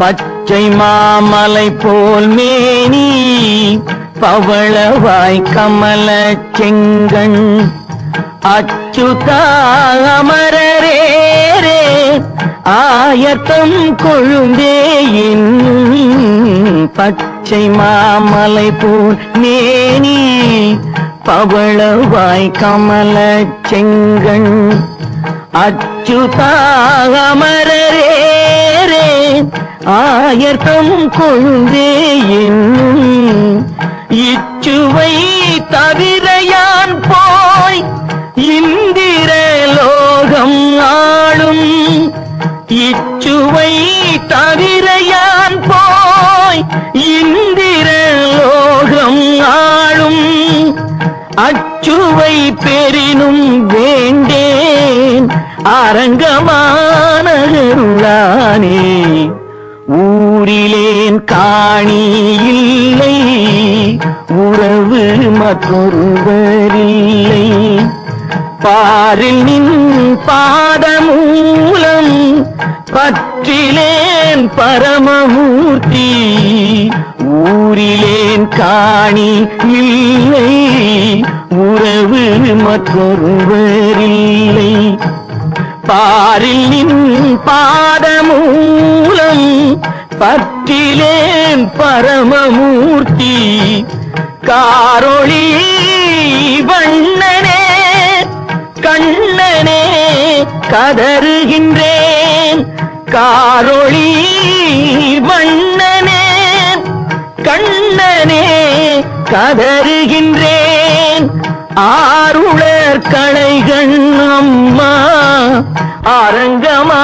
பச்சை மாமலை போல் மேனி பவளவாய் கமல செங்கண். அச்சுதா அமரரே ஆயத்தம் கொழுந்தே பச்சை மாமலை போல் மேனி பவளவாய் கமல செங்கண். அச்சுதா அமரரே ஆயர்த்தம் கொழுந்தே என்னும் இச்சுவை தவிர யான் போய் இந்திர லோகம் ஆளும் இச்சுவை தவிர யான் போய் இந்திர லோகம் ஆளும் அச்சுவை பெரினும் வேண்டேன் அரங்கமானருளானே ஊரிலேன் காணி இல்லை உறவு மற்றொருவரில்லை. பாரில் நின் பாதமூலம் பற்றிலேன் பரமமூர்த்தி. ஊரிலேன் காணி இல்லை உறவு மற்றொருவரில்லை. பாரில் நின் பாதமூலம் பற்றிலேன் பரமமூர்த்தி. காரொளி வண்ணனே கண்ணனே கதறுகின்றேன். காரொளி வண்ணனே கண்ணனே கதறுகின்றேன். ஆருளர் களைகள் அம்மா அரங்கமா